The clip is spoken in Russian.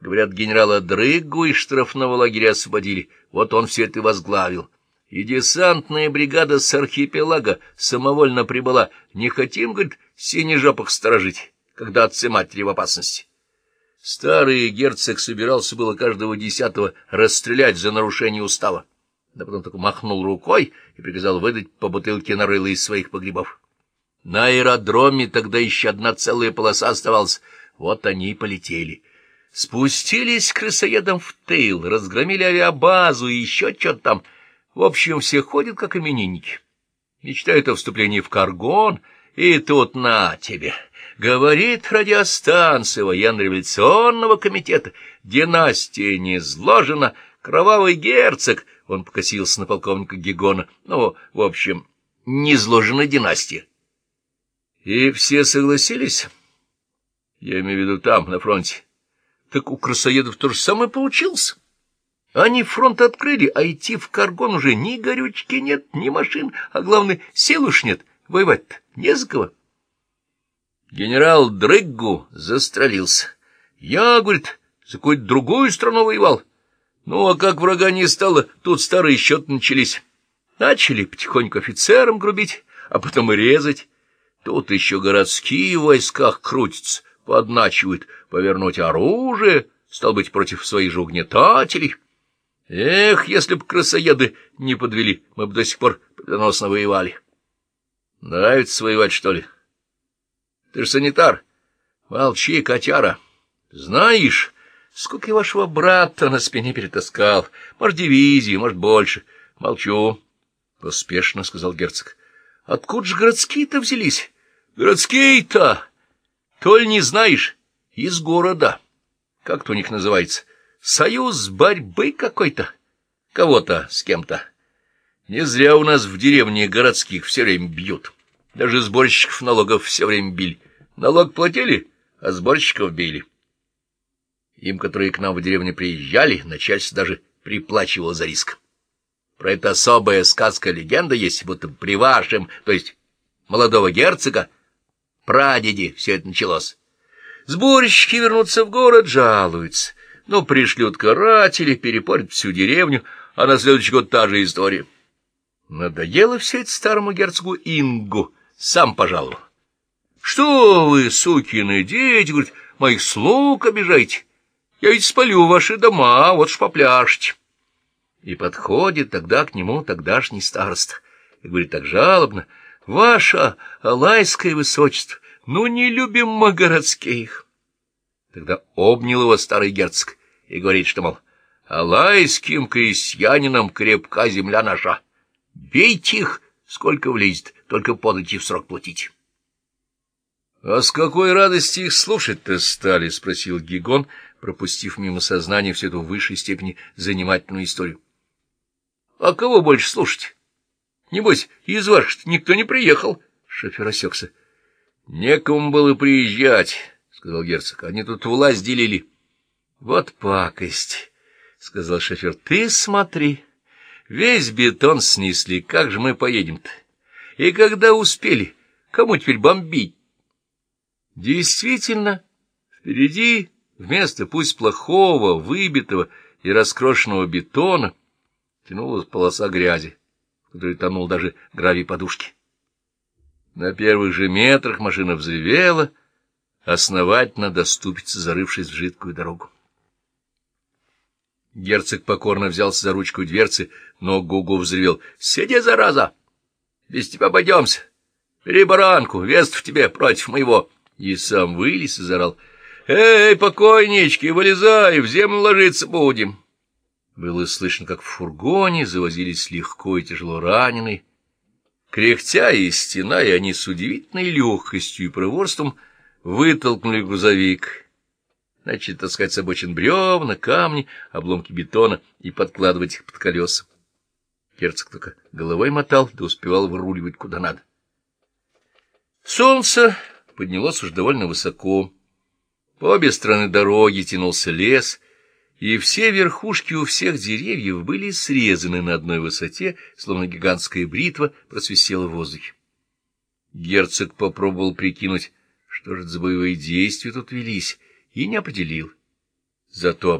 Говорят, генерала Дрыгу из штрафного лагеря освободили. Вот он все это возглавил. И десантная бригада с архипелага самовольно прибыла. Не хотим, говорит, синежопых сторожить, когда отцы-матери в опасности. Старый герцог собирался было каждого десятого расстрелять за нарушение устава. Да потом только махнул рукой и приказал выдать по бутылке нарыла из своих погребов. На аэродроме тогда еще одна целая полоса оставалась. Вот они и полетели. Спустились крысоедом в тыл, разгромили авиабазу и еще что-то там. В общем, все ходят, как именинники. Мечтают о вступлении в Каргон, и тут на тебе. Говорит радиостанция военно-революционного комитета. Династия не изложена, кровавый герцог. Он покосился на полковника Гегона. Ну, в общем, не изложена династия. И все согласились? Я имею в виду там, на фронте. Так у красоедов то же самое получилось. Они фронт открыли, а идти в Каргон уже ни горючки нет, ни машин, а главное, сил уж нет. Воевать-то не за кого. Генерал Дрыггу застрелился. Я, говорит, за какую-то другую страну воевал. Ну, а как врага не стало, тут старые счеты начались. Начали потихоньку офицерам грубить, а потом и резать. Тут еще городские в войсках крутятся подначивают повернуть оружие, стал быть, против своих же угнетателей. Эх, если б красоеды не подвели, мы бы до сих пор победоносно воевали. Нравится воевать, что ли? Ты же санитар. Молчи, котяра. Знаешь, сколько я вашего брата на спине перетаскал? Может, дивизию, может, больше. Молчу. — поспешно сказал герцог. — Откуда же городские-то взялись? — Городские-то! То ли не знаешь, из города. Как-то у них называется. Союз борьбы какой-то. Кого-то с кем-то. Не зря у нас в деревне городских все время бьют. Даже сборщиков налогов все время били. Налог платили, а сборщиков били. Им, которые к нам в деревню приезжали, начальство даже приплачивало за риск. Про это особая сказка-легенда есть, будто при вашем, то есть молодого герцога, прадеде все это началось. Сборщики вернутся в город, жалуются. но пришлют каратели, перепорят всю деревню, а на следующий год та же история. Надоело все это старому герцогу Ингу, сам пожаловал. Что вы, сукины дети, говорит, моих слуг обижаете? Я ведь спалю ваши дома, вот ж попляшете. И подходит тогда к нему тогдашний староста и говорит так жалобно — Ваше Алайское высочество, ну не любим мы городских. Тогда обнял его старый герцог и говорит, что, мол, Алайским крестьянинам крепка земля наша. Бейте их, сколько влезет, только подайте в срок платить. — А с какой радости их слушать-то стали? — спросил Гигон, пропустив мимо сознания всю эту высшей степени занимательную историю. — А кого больше слушать? Небось, из ваших никто не приехал. Шофер осекся. — Некому было приезжать, — сказал герцог. — Они тут власть делили. — Вот пакость, — сказал шофер. — Ты смотри, весь бетон снесли, как же мы поедем-то? И когда успели, кому теперь бомбить? Действительно, впереди, вместо пусть плохого, выбитого и раскрошенного бетона, тянулась полоса грязи в которой тонул даже гравий подушки. На первых же метрах машина взревела, основательно доступиться, зарывшись в жидкую дорогу. Герцог покорно взялся за ручку дверцы, но Гугу взревел. — Сиди, зараза! Без тебя обойдемся. Бери баранку, вес в тебе против моего. И сам вылез и заорал. — Эй, покойнички, вылезай, в землю ложиться будем. Было слышно, как в фургоне завозились легко и тяжело раненые. Кряхтя и стеная, они с удивительной легкостью и проворством вытолкнули грузовик. Начали таскать с обочин бревна, камни, обломки бетона и подкладывать их под колеса. Герцог только головой мотал, да успевал выруливать куда надо. Солнце поднялось уж довольно высоко. По обе стороны дороги тянулся лес — и все верхушки у всех деревьев были срезаны на одной высоте, словно гигантская бритва просвистела в воздухе. Герцог попробовал прикинуть, что же за боевые действия тут велись, и не определил. Зато